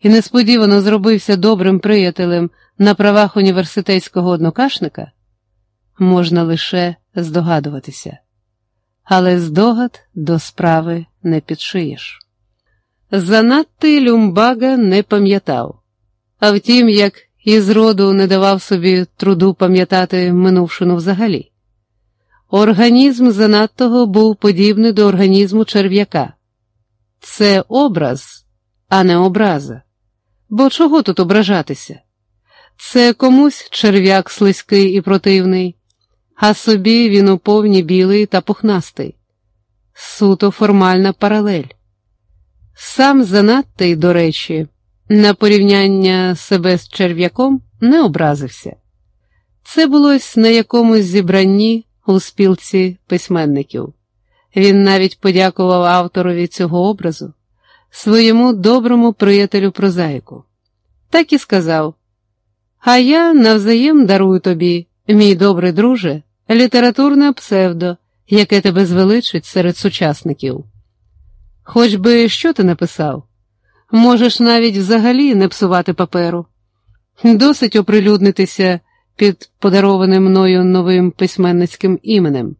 і несподівано зробився добрим приятелем на правах університетського однокашника, можна лише здогадуватися, але здогад до справи не підшиєш. Занадто Люмбага не пам'ятав, а втім, як із роду не давав собі труду пам'ятати минувшину взагалі. Організм занадтого був подібний до організму черв'яка. Це образ, а не образа. Бо чого тут ображатися? Це комусь черв'як слизький і противний, а собі він уповні білий та пухнастий. Суто формальна паралель. Сам занадтий, до речі, на порівняння себе з черв'яком не образився. Це булось на якомусь зібранні у спілці письменників. Він навіть подякував авторові цього образу, своєму доброму приятелю прозаїку. Так і сказав: А я навзаєм дарую тобі, мій добрий друже, літературне псевдо, яке тебе звеличить серед сучасників. Хоч би що ти написав, можеш навіть взагалі не псувати паперу, досить оприлюднитися під подарованим мною новим письменницьким іменем.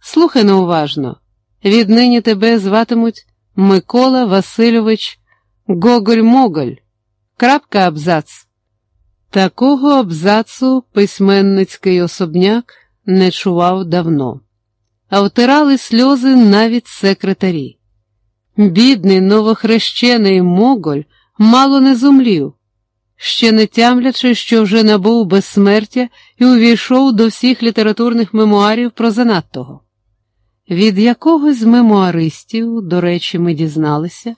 Слухай неуважно, віднині тебе зватимуть Микола Васильович Гоголь-Моголь. Крапка абзац. Такого абзацу письменницький особняк не чував давно, а втирали сльози навіть секретарі. Бідний новохрещений Моголь мало не зумлів, ще не тямлячи, що вже набув безсмертя і увійшов до всіх літературних мемуарів про занадтого. Від якогось з мемуаристів, до речі, ми дізналися,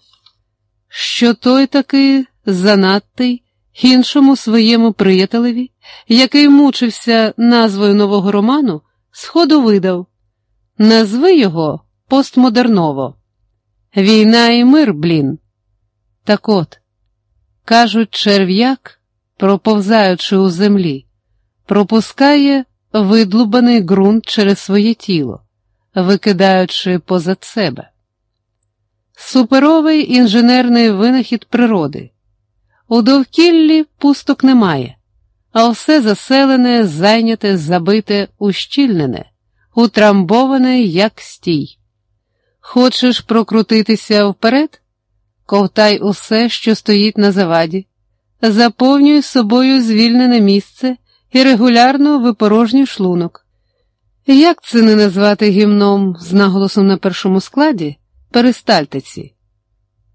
що той таки занадтий іншому своєму приятелеві, який мучився назвою нового роману, сходу видав назви його постмодерново. Війна і мир, блін. Так от, кажуть, черв'як, проповзаючи у землі, пропускає видлубаний ґрунт через своє тіло, викидаючи позад себе. Суперовий інженерний винахід природи. У довкіллі пусток немає, а все заселене, зайняте, забите, ущільнене, утрамбоване, як стій. Хочеш прокрутитися вперед? Ковтай усе, що стоїть на заваді, заповнюй собою звільнене місце і регулярно випорожнюй шлунок. Як це не назвати гімном з наголосом на першому складі перистальтиці?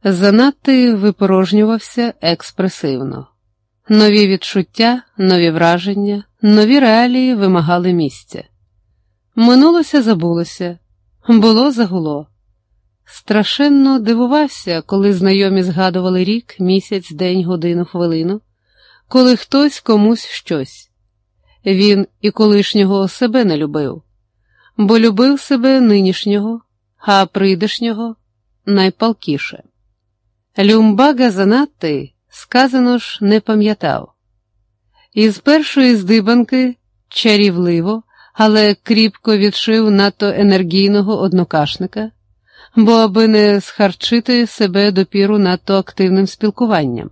Занадто випорожнювався експресивно. Нові відчуття, нові враження, нові реалії вимагали місця. Минулося забулося, було загуло. Страшенно дивувався, коли знайомі згадували рік, місяць, день, годину, хвилину, коли хтось комусь щось. Він і колишнього себе не любив, бо любив себе нинішнього, а прийдешнього найпалкіше. Люмбага занадти, сказано ж, не пам'ятав. Із першої здибанки чарівливо, але кріпко відшив надто енергійного однокашника бо аби не схарчити себе допіру надто активним спілкуванням.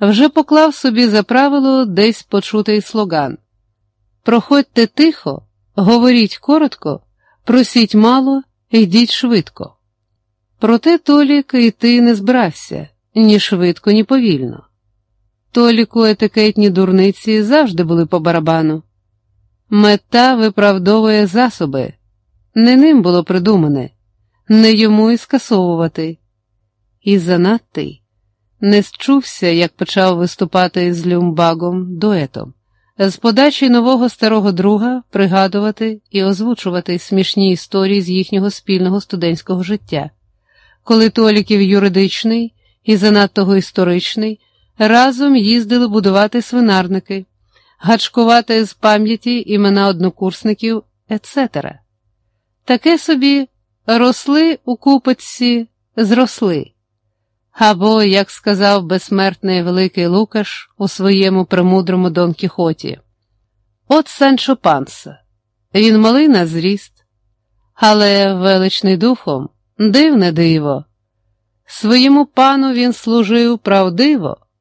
Вже поклав собі за правило десь почутий слоган Проходьте тихо, говоріть коротко, просіть мало, йдіть швидко. Проте Толік йти не збирався ні швидко, ні повільно. Толіку етикетні дурниці завжди були по барабану. Мета виправдовує засоби, не ним було придумане не йому й скасовувати. І занадтий не счувся, як почав виступати з Люмбагом дуетом, з подачі нового старого друга пригадувати і озвучувати смішні історії з їхнього спільного студентського життя, коли Толіків юридичний і занадто історичний разом їздили будувати свинарники, гачкувати з пам'яті імена однокурсників, etc. Таке собі росли у купиці, зросли. Або, як сказав безсмертний великий Лукаш у своєму премудрому Дон Кіхоті, от Санчо Панса, він малий на зріст, але величний духом, дивне диво, Своєму пану він служив правдиво,